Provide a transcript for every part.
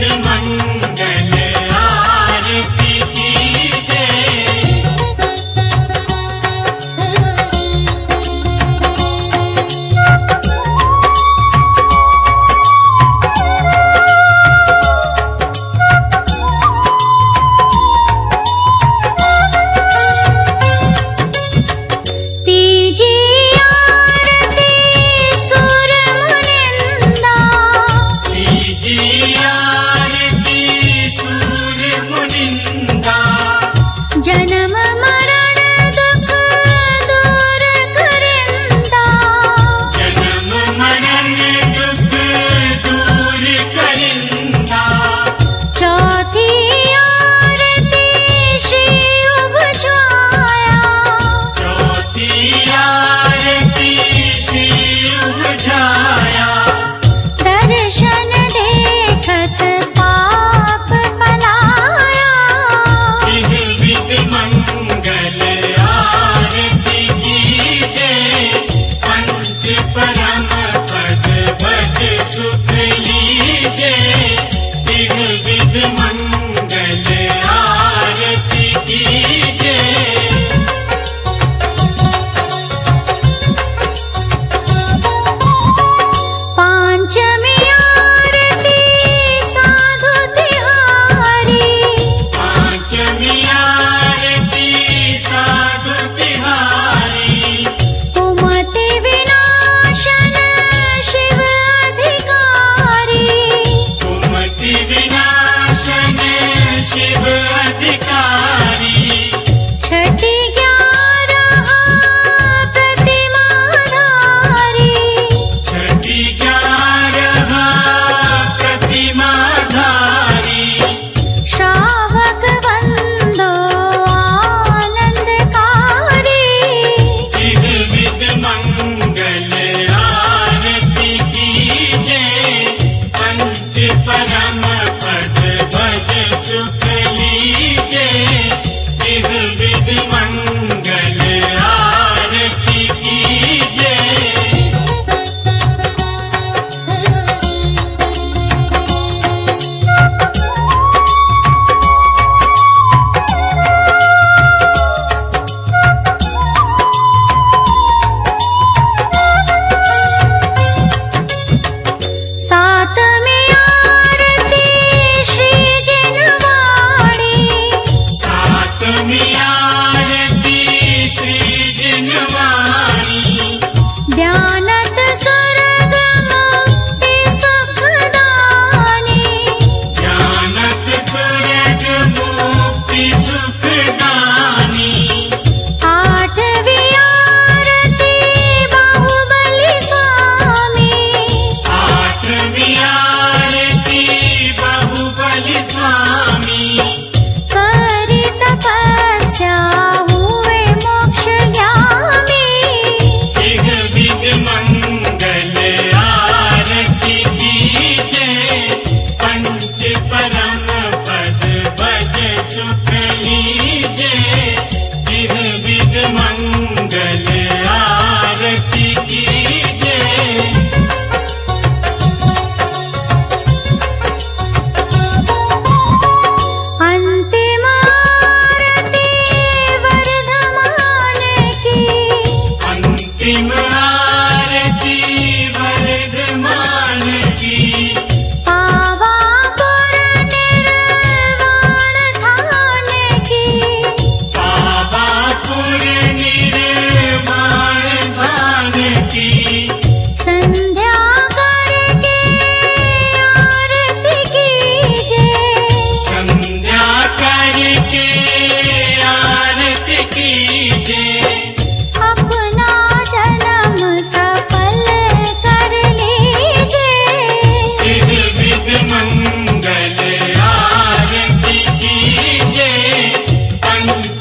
மண்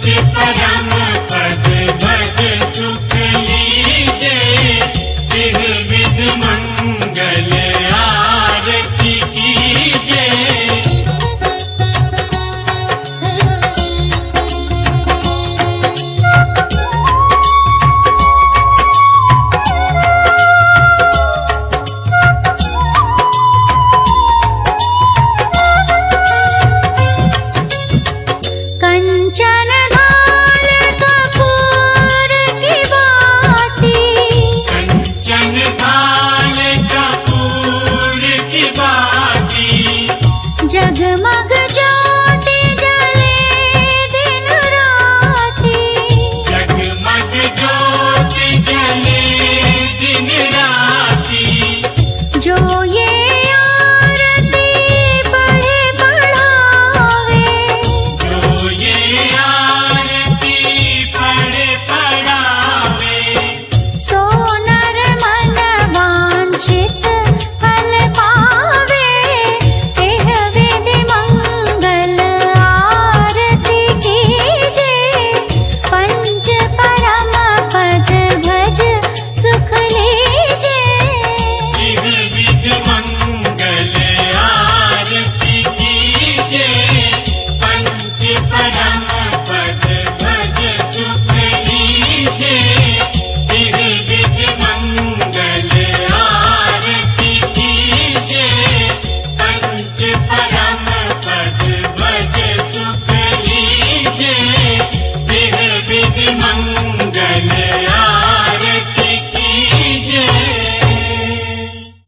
சிற்பதம்